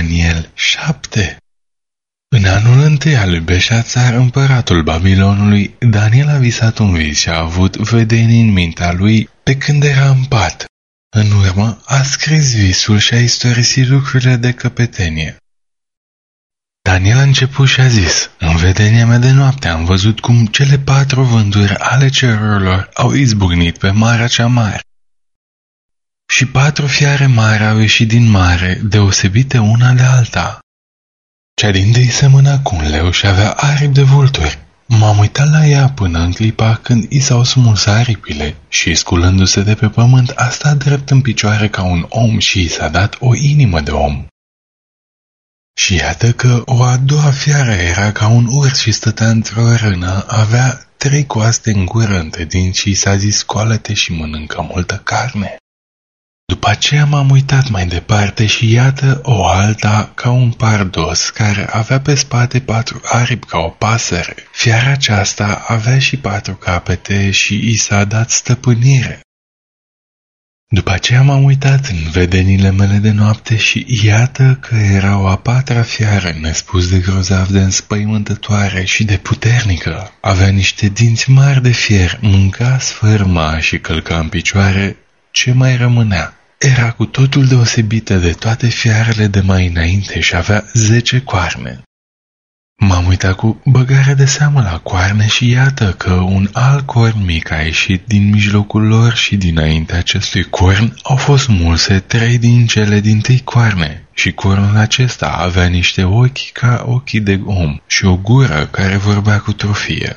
Daniel 7 În anul întâi al lui Beșațar, împăratul Babilonului, Daniel a visat un vis și a avut vedenii în mintea lui pe când era în pat. În urmă, a scris visul și a istorisit lucrurile de căpetenie. Daniel a început și a zis, în vedenia mea de noapte am văzut cum cele patru vânturi ale cerurilor au izbucnit pe marea cea mare. Și patru fiare mari au ieșit din mare, deosebite una de alta. Cea din tâi semăna cu un leu și avea aripi de vulturi. M-am uitat la ea până în clipa când i s-au smuls aripile și, sculându-se de pe pământ, a stat drept în picioare ca un om și i s-a dat o inimă de om. Și iată că o a doua fiară era ca un urs și stătea într-o rână, avea trei coaste în gură între din și s-a zis scoală și mănâncă multă carne. După aceea m-am uitat mai departe și iată o alta ca un pardos care avea pe spate patru aripi ca o pasăre. Fiara aceasta avea și patru capete și i s-a dat stăpânire. După aceea m-am uitat în vedenile mele de noapte și iată că era o a patra fiară nespus de grozav de înspăimântătoare și de puternică. Avea niște dinți mari de fier, mânca, sfârma și călca în picioare ce mai rămânea. Era cu totul deosebită de toate fiarele de mai înainte și avea zece coarne. M-am uitat cu băgare de seamă la coarne și iată că un alt corn mic a ieșit din mijlocul lor și dinainte acestui corn au fost mulse trei din cele din tâi coarne și cornul acesta avea niște ochi ca ochii de om și o gură care vorbea cu trofie.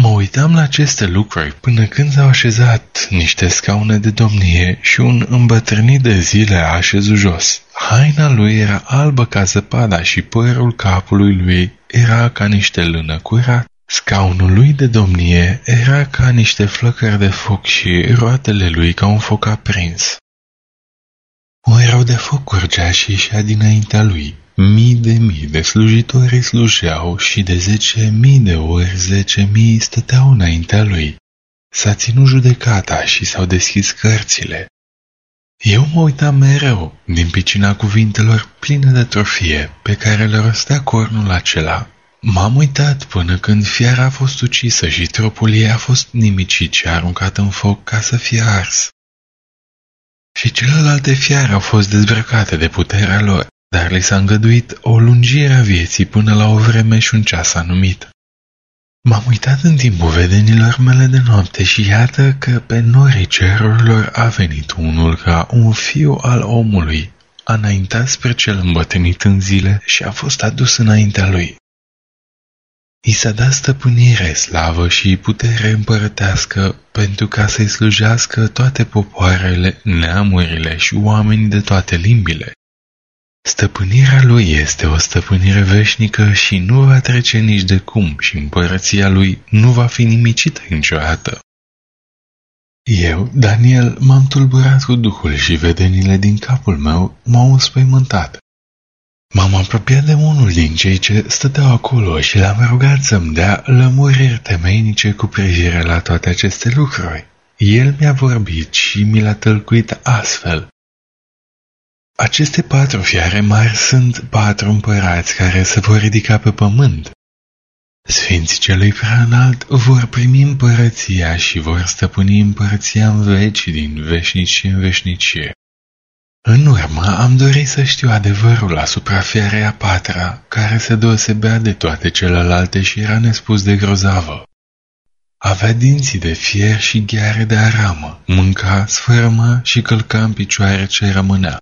Mă uitam la aceste lucruri până când s-au așezat niște scaune de domnie și un îmbătrânit de zile a așezut jos. Haina lui era albă ca zăpada și părul capului lui era ca niște lână curat. Scaunul lui de domnie era ca niște flăcări de foc și roatele lui ca un foc aprins. O erau de foc curgea și ieșea dinaintea lui. Mii de mii de slujitori slujeau și de zece mii de ori zece mii stăteau înaintea lui. S-a ținut judecata și s-au deschis cărțile. Eu mă uitam mereu din picina cuvintelor pline de trofie pe care le rostea cornul acela. M-am uitat până când fiara a fost ucisă și trupul ei a fost nimicit și aruncat în foc ca să fie ars. Și celelalte fiare au fost dezbrăcate de puterea lor dar li s-a îngăduit o lungire a vieții până la o vreme și un ceas anumit. M-am uitat în timpul vedenilor mele de noapte și iată că pe norii cerurilor a venit unul ca un fiu al omului, a înaintat spre cel îmbătrânit în zile și a fost adus înaintea lui. I s-a dat stăpânire, slavă și putere împărătească pentru ca să-i slujească toate popoarele, neamurile și oamenii de toate limbile. Stăpânirea lui este o stăpânire veșnică și nu va trece nici de cum și împărăția lui nu va fi nimicită niciodată. Eu, Daniel, m-am tulburat cu duhul și vedenile din capul meu m-au înspăimântat. M-am apropiat de unul din cei ce stăteau acolo și l-am rugat să-mi dea lămuriri temeinice cu privire la toate aceste lucruri. El mi-a vorbit și mi l-a tălcuit astfel. Aceste patru fiare mari sunt patru împărați care se vor ridica pe pământ. Sfinții celui prea înalt vor primi împărăția și vor stăpâni împărăția în veci din veșnicie în veșnicie. În urmă am dorit să știu adevărul asupra fiarei a patra, care se deosebea de toate celelalte și era nespus de grozavă. Avea dinții de fier și gheare de aramă, mânca, sfârmă și călca în picioare ce rămânea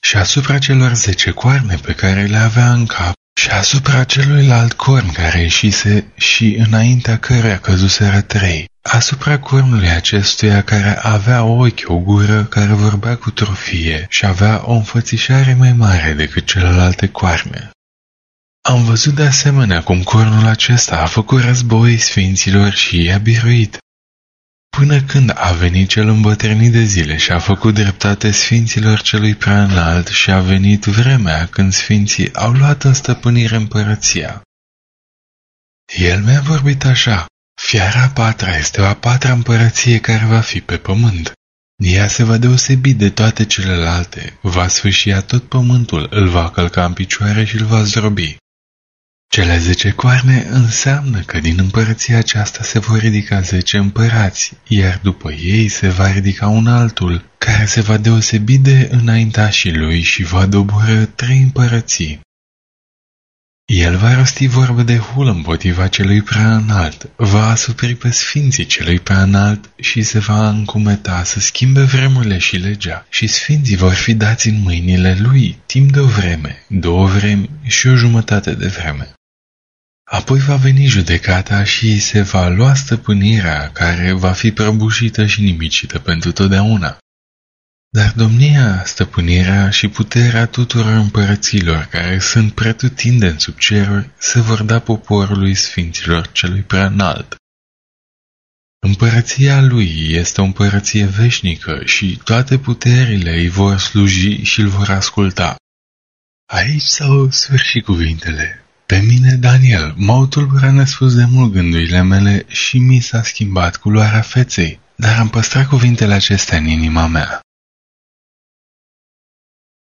și asupra celor zece coarne pe care le avea în cap și asupra celuilalt corn care ieșise și înaintea căruia căzuseră trei, asupra cornului acestuia care avea ochi, o gură care vorbea cu trofie și avea o înfățișare mai mare decât celelalte coarne. Am văzut de asemenea cum cornul acesta a făcut război sfinților și i-a biruit, Până când a venit cel îmbătrânit de zile și a făcut dreptate sfinților celui prea înalt și a venit vremea când sfinții au luat în stăpânire împărăția. El mi-a vorbit așa, fiara a patra este o a patra împărăție care va fi pe pământ. Ea se va deosebi de toate celelalte, va sfâșia tot pământul, îl va călca în picioare și îl va zdrobi. Cele zece coarne înseamnă că din împărăția aceasta se vor ridica zece împărați, iar după ei se va ridica un altul, care se va deosebi de înaintașii lui și va doboră trei împărății. El va rosti vorbă de hul împotriva celui prea înalt, va asupri pe sfinții celui prea înalt și se va încumeta să schimbe vremurile și legea, și sfinții vor fi dați în mâinile lui timp de o vreme, două vremi și o jumătate de vreme. Apoi va veni judecata și se va lua stăpânirea care va fi prăbușită și nimicită pentru totdeauna. Dar domnia, stăpânirea și puterea tuturor împărăților care sunt pretutindeni sub ceruri se vor da poporului sfinților celui prea înalt. Împărăția lui este o împărăție veșnică și toate puterile îi vor sluji și îl vor asculta. Aici s-au sfârșit cuvintele. Pe mine, Daniel, m-au tulburat nespus de mult gândurile mele și mi s-a schimbat culoarea feței, dar am păstrat cuvintele acestea în inima mea.